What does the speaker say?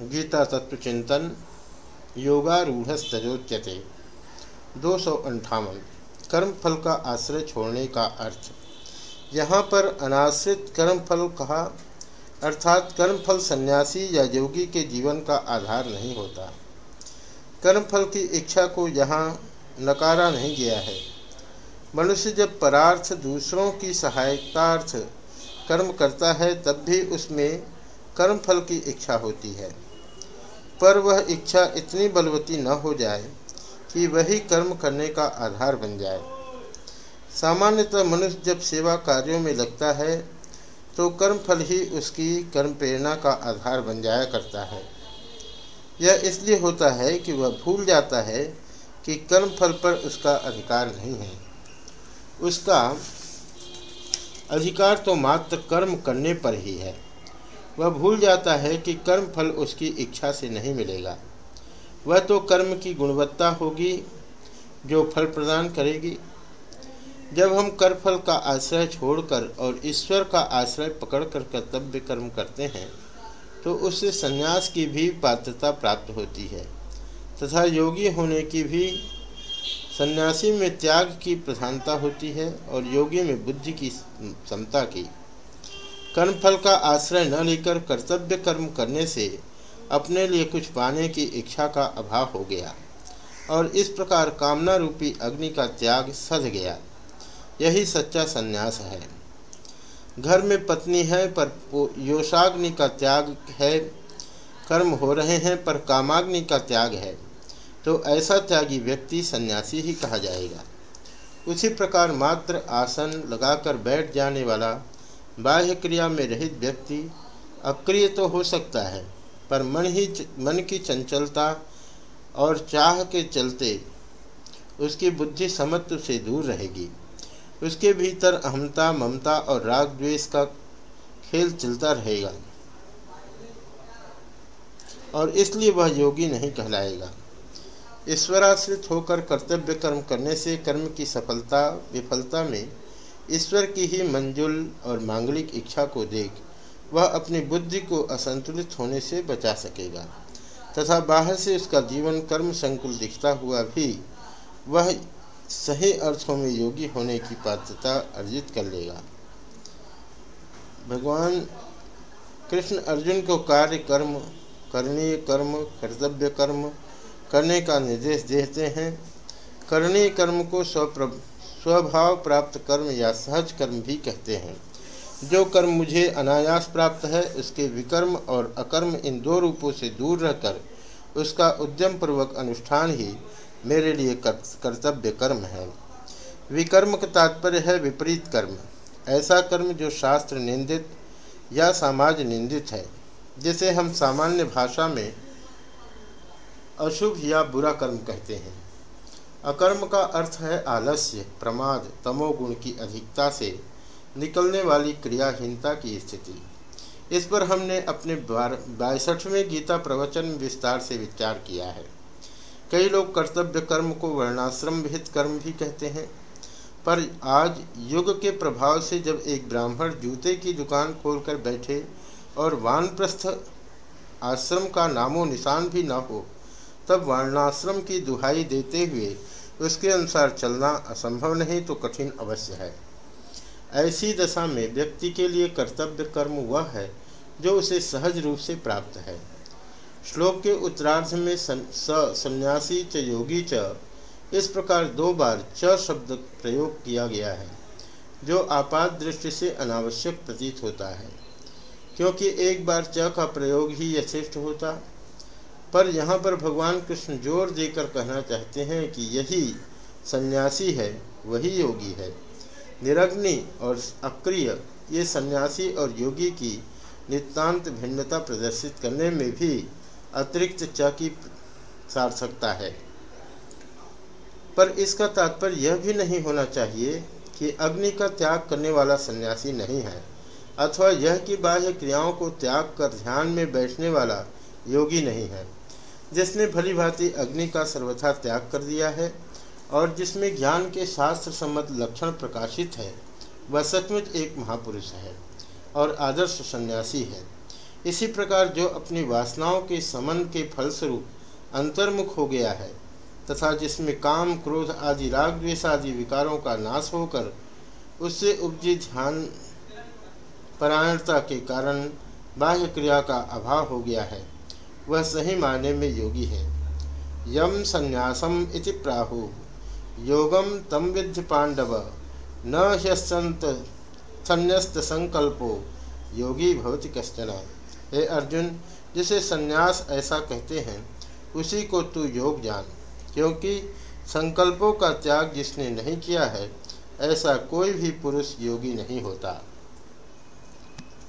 गीता तत्व चिंतन योगारूढ़ सजोच्यते दो सौ अंठावन कर्म फल का आश्रय छोड़ने का अर्थ। यहाँ पर अनाश्रित कर्म फल कहा, अर्थात कर्म फल सन्यासी या योगी के जीवन का आधार नहीं होता। कर्म फल की इच्छा को यहाँ नकारा नहीं गया है। मनुष्य जब परार्थ दूसरों की सहायतार्थ कर्म करता है, तब भी उसमें कर्म फल की इच्छा होती है। पर वह इच्छा इतनी बलवती न हो जाए कि वही कर्म करने का आधार बन जाए। सामान्यतः मनुष्य जब सेवा कार्यों में लगता है तो कर्म फल ही उसकी कर्म प्रेरणा का आधार बन जाया करता है। यह इसलिए होता है कि वह भूल जाता है कि कर्म फल पर उसका अधिकार नहीं है। उसका अधिकार तो मात्र कर्म करने पर ही है। वह भूल जाता है कि कर्म फल उसकी इच्छा से नहीं मिलेगा। वह तो कर्म की गुणवत्ता होगी, जो फल प्रदान करेगी। जब हम कर फल का आश्रय छोड़कर और ईश्वर का आश्रय पकड़कर कर्तव्य कर्म करते हैं तो उससे संन्यास की भी पात्रता प्राप्त होती है, तथा योगी होने की भी सन्यासी में त्याग की प्रधानता होती है और योगी में बुद्धि की क्षमता की। कर्मफल का आश्रय न लेकर कर्तव्य कर्म करने से अपने लिए कुछ पाने की इच्छा का अभाव हो गया और इस प्रकार कामना रूपी अग्नि का त्याग सध गया। यही सच्चा संन्यास है। घर में पत्नी है, पर योषाग्नि का त्याग है। कर्म हो रहे हैं, पर कामाग्नि का त्याग है। तो ऐसा त्यागी व्यक्ति सन्यासी ही कहा जाएगा। उसी प्रकार मात्र आसन लगाकर बैठ जाने वाला बाह्य क्रिया में रहित व्यक्ति अक्रिय तो हो सकता है, पर मन ही मन की चंचलता और चाह के चलते उसकी बुद्धि समत्व से दूर रहेगी। उसके भीतर अहमता ममता और राग द्वेष का खेल चलता रहेगा और इसलिए वह योगी नहीं कहलाएगा। ईश्वराश्रित होकर कर्तव्य कर्म करने से कर्म की सफलता, विफलता में ईश्वर की ही मंजुल और मांगलिक इच्छा को देख, वह अपनी बुद्धि को असंतुलित होने से बचा सकेगा। तथा बाहर से उसका जीवन कर्म संकुल दिखता हुआ भी, वह सही अर्थों में योगी होने की पात्रता अर्जित कर लेगा। भगवान कृष्ण अर्जुन को कार्य कर्म, करणीय कर्म, कर्तव्य कर्म करने का निर्देश देते हैं। करणीय कर्म को स्वप्रभ स्वभाव प्राप्त कर्म या सहज कर्म भी कहते हैं। जो कर्म मुझे अनायास प्राप्त है, उसके विकर्म और अकर्म इन दो रूपों से दूर रहकर, उसका उद्यम पूर्वक अनुष्ठान ही मेरे लिए कर्तव्य कर्म है। विकर्म का तात्पर्य है विपरीत कर्म। ऐसा कर्म जो शास्त्र निंदित या समाज निंदित है, जिसे हम सामान्य भाषा में अशुभ या बुरा कर्म कहते हैं। अकर्म का अर्थ है आलस्य, प्रमाद, तमोगुण की अधिकता से निकलने वाली क्रियाहीनता की स्थिति। इस पर हमने अपने बासठवें गीता प्रवचन विस्तार से विचार किया है। कई लोग कर्तव्य कर्म को वर्णाश्रम विहित कर्म भी कहते हैं, पर आज युग के प्रभाव से जब एक ब्राह्मण जूते की दुकान खोलकर बैठे और वानप्रस्थ आश्रम का नामो निशान भी न हो तब वर्णाश्रम की दुहाई देते हुए उसके अनुसार चलना असंभव नहीं तो कठिन अवश्य है। ऐसी दशा में व्यक्ति के लिए कर्तव्य कर्म वह है जो उसे सहज रूप से प्राप्त है। श्लोक के उत्तरार्ध में सन्यासी च, योगी च, इस प्रकार दो बार च शब्द प्रयोग किया गया है, जो आपात दृष्टि से अनावश्यक प्रतीत होता है, क्योंकि एक बार च का प्रयोग ही यथेष्ट होता पर यहाँ पर भगवान कृष्ण ज़ोर देकर कहना चाहते हैं कि यही सन्यासी है, वही योगी है। निरग्नि और अक्रिय, ये सन्यासी और योगी की नितांत भिन्नता प्रदर्शित करने में भी अतिरिक्त च की सार्थकता है। पर इसका तात्पर्य यह भी नहीं होना चाहिए कि अग्नि का त्याग करने वाला सन्यासी नहीं है, अथवा यह कि बाह्य क्रियाओं को त्याग कर ध्यान में बैठने वाला योगी नहीं है। जिसने भली भांति अग्नि का सर्वथा त्याग कर दिया है और जिसमें ज्ञान के शास्त्र सम्मत लक्षण प्रकाशित है, वह सचमुच एक महापुरुष है और आदर्श सन्यासी है। इसी प्रकार जो अपनी वासनाओं के समन के फलस्वरूप अंतर्मुख हो गया है तथा जिसमें काम, क्रोध आदि, राग द्वेष आदि विकारों का नाश होकर उससे उपजी ध्यान परायणता के कारण बाह्य क्रिया का अभाव हो गया है। वह सही मायने में योगी है। यम संन्यासम इति प्राहु। योगम तम विद्य पांडव। न ह्यसंत संन्यस्त संकल्पो। योगी भवति कश्चन। हे अर्जुन, जिसे संन्यास ऐसा कहते हैं, उसी को तू योग जान, क्योंकि संकल्पों का त्याग जिसने नहीं किया है, ऐसा कोई भी पुरुष योगी नहीं होता।